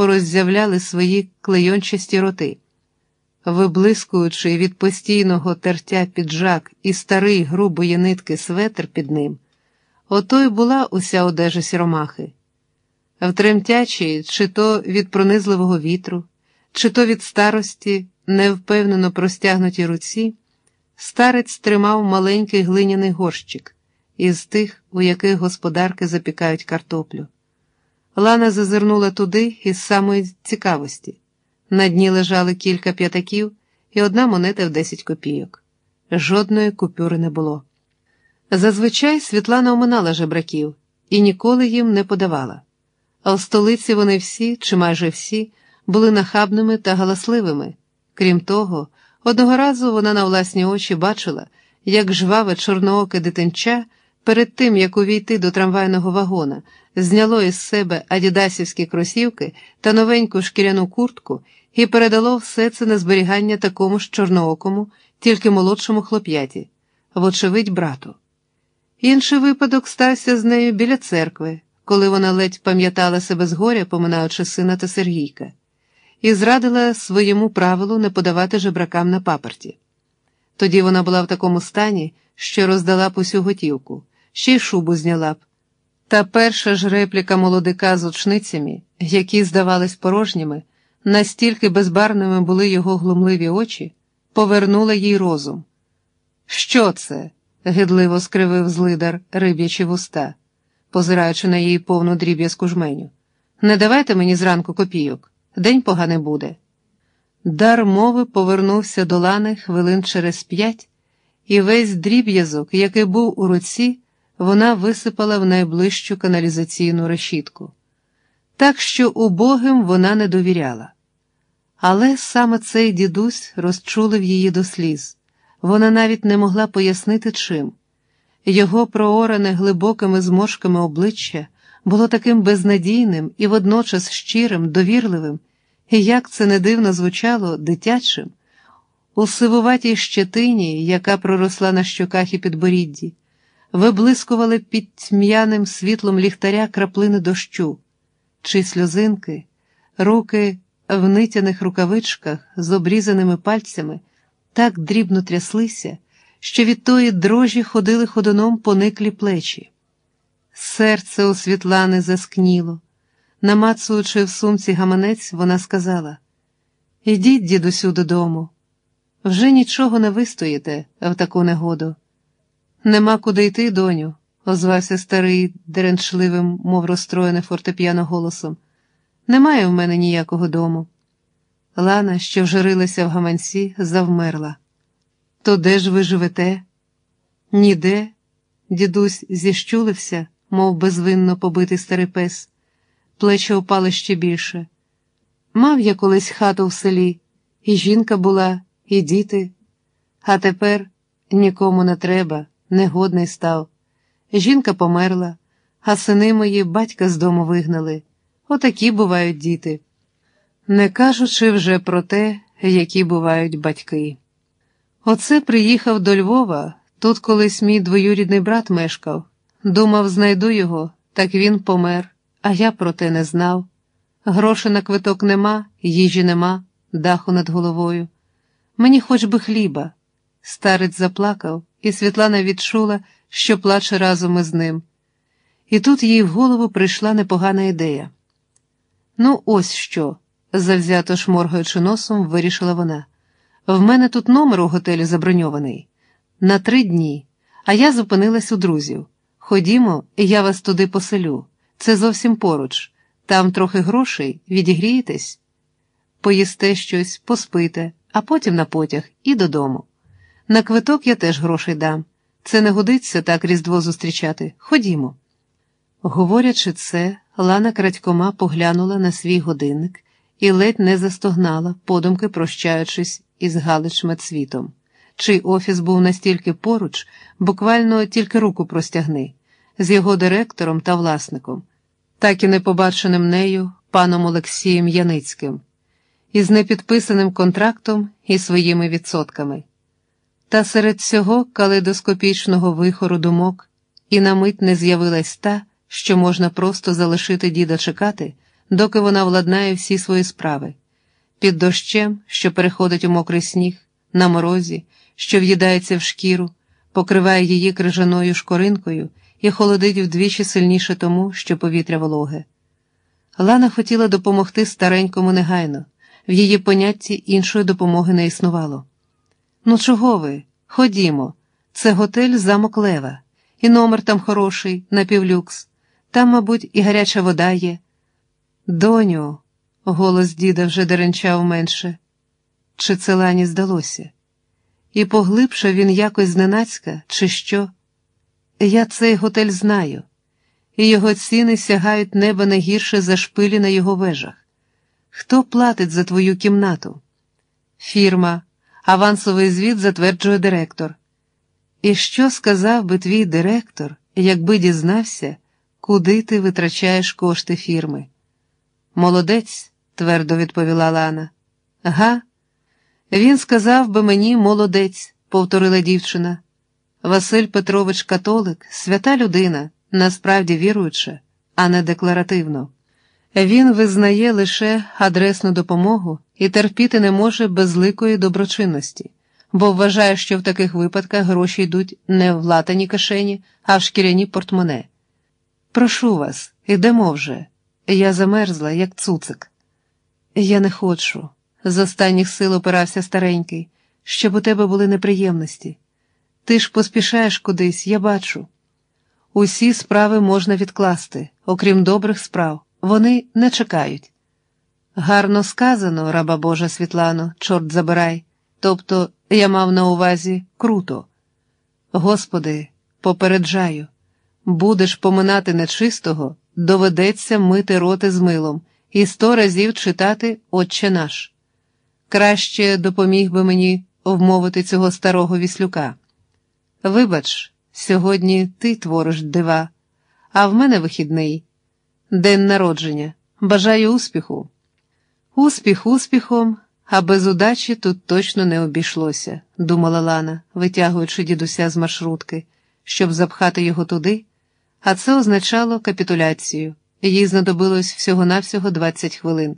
пороззявляли свої клейончасті роти. Виблискуючи від постійного тертя піджак і старий грубої нитки светр під ним, ото й була уся одежа сіромахи. Втремтячи, чи то від пронизливого вітру, чи то від старості, невпевнено простягнутій руці, старець тримав маленький глиняний горщик із тих, у яких господарки запікають картоплю. Лана зазирнула туди із самої цікавості. На дні лежали кілька п'ятаків і одна монета в 10 копійок. Жодної купюри не було. Зазвичай Світлана оминала жебраків і ніколи їм не подавала. А в столиці вони всі, чи майже всі, були нахабними та галасливими. Крім того, одного разу вона на власні очі бачила, як жваве чорнооке дитинча перед тим, як увійти до трамвайного вагона, зняло із себе адідасівські кросівки та новеньку шкіряну куртку і передало все це на зберігання такому ж чорноокому, тільки молодшому хлоп'яті, вочевидь, брату. Інший випадок стався з нею біля церкви, коли вона ледь пам'ятала себе з горя, поминаючи сина та Сергійка, і зрадила своєму правилу не подавати жебракам на паперті. Тоді вона була в такому стані, що роздала б усю готівку, ще й шубу зняла б. Та перша ж репліка молодика з очницями, які здавались порожніми, настільки безбарними були його глумливі очі, повернула їй розум. Що це? гидливо скривив злидар, риб'ячи вуста, позираючи на її повну дріб'язку жменю. Не давайте мені зранку копійок, день поганий буде. Дар мови повернувся до лани хвилин через п'ять, і весь дріб'язок, який був у руці, вона висипала в найближчу каналізаційну решітку. Так що убогим вона не довіряла. Але саме цей дідусь розчулив її до сліз. Вона навіть не могла пояснити чим. Його прооране глибокими зморшками обличчя було таким безнадійним і водночас щирим, довірливим, і як це не дивно звучало дитячим, у сивуватій щетині, яка проросла на щоках і підборідді, виблискували під тьмяним світлом ліхтаря краплини дощу, чи сльозинки, руки в нитяних рукавичках з обрізаними пальцями так дрібно тряслися, що від тої дрожі ходили ходуном пониклі плечі. Серце у Світлани заскніло. Намацуючи в сумці гаманець, вона сказала: Ідіть, дідусю, додому. Вже нічого не вистоїте в таку негоду. Нема куди йти, доню, озвався старий деренчливим, мов розстроєне фортепіано голосом. Немає в мене ніякого дому. Лана, що вжирилася в гаманці, завмерла. То де ж ви живете? Ніде. Дідусь зіщулився, мов безвинно побитий старий пес. Плечі опали ще більше. Мав я колись хату в селі, і жінка була, і діти. А тепер нікому не треба, негодний став. Жінка померла, а сини мої батька з дому вигнали. Отакі бувають діти не кажучи вже про те, які бувають батьки. Оце приїхав до Львова, тут колись мій двоюрідний брат мешкав. Думав, знайду його, так він помер, а я про те не знав. Грошей на квиток нема, їжі нема, даху над головою. Мені хоч би хліба. Старець заплакав, і Світлана відчула, що плаче разом із ним. І тут їй в голову прийшла непогана ідея. Ну, ось що завзято шморгаючи носом, вирішила вона. В мене тут номер у готелі заброньований на три дні, а я зупинилась у друзів. Ходімо, я вас туди поселю. Це зовсім поруч. Там трохи грошей, відігрієтесь, поїсте щось, поспите, а потім на потяг і додому. На квиток я теж грошей дам. Це не годиться так Різдво зустрічати. Ходімо. Говорячи це, Лана крадькома поглянула на свій годинник і ледь не застогнала, подумки прощаючись із Галич Медсвітом, чий офіс був настільки поруч, буквально тільки руку простягни, з його директором та власником, так і не побаченим нею паном Олексієм Яницьким, із непідписаним контрактом і своїми відсотками. Та серед цього калейдоскопічного вихору думок і на мить не з'явилась та, що можна просто залишити діда чекати доки вона владнає всі свої справи. Під дощем, що переходить у мокрий сніг, на морозі, що в'їдається в шкіру, покриває її крижаною шкоринкою і холодить вдвічі сильніше тому, що повітря вологе. Лана хотіла допомогти старенькому негайно, в її понятті іншої допомоги не існувало. Ну, чого ви? Ходімо, це готель замок Лева, і номер там хороший, напівлюкс. Там, мабуть, і гаряча вода є. Доню, голос діда вже деренчав менше. Чи це Лані здалося? І поглибше він якось зненацька, чи що? Я цей готель знаю, і його ціни сягають неба не гірше за шпилі на його вежах. Хто платить за твою кімнату? Фірма, авансовий звіт затверджує директор. І що сказав би твій директор, якби дізнався, куди ти витрачаєш кошти фірми? Молодець, твердо відповіла Лана. Га? Він сказав би мені молодець, повторила дівчина. Василь Петрович католик, свята людина, насправді віруюча, а не декларативно. Він визнає лише адресну допомогу і терпіти не може безликої доброчинності, бо вважає, що в таких випадках гроші йдуть не в латані кишені, а в шкіряні портмоне. Прошу вас, ідемо вже. Я замерзла, як цуцик. Я не хочу. З останніх сил опирався старенький, щоб у тебе були неприємності. Ти ж поспішаєш кудись, я бачу. Усі справи можна відкласти, окрім добрих справ, вони не чекають. Гарно сказано, раба Божа Світлано, чорт забирай. Тобто я мав на увазі круто. Господи, попереджаю, будеш поминати нечистого, доведеться мити роти з милом і сто разів читати Отче наш. Краще допоміг би мені вмовити цього старого віслюка. Вибач, сьогодні ти твориш дива, а в мене вихідний. День народження. Бажаю успіху. Успіх успіхом, а без удачі тут точно не обійшлося, думала Лана, витягуючи дідуся з маршрутки, щоб запхати його туди, а це означало капітуляцію. Їй знадобилось всього-навсього 20 хвилин.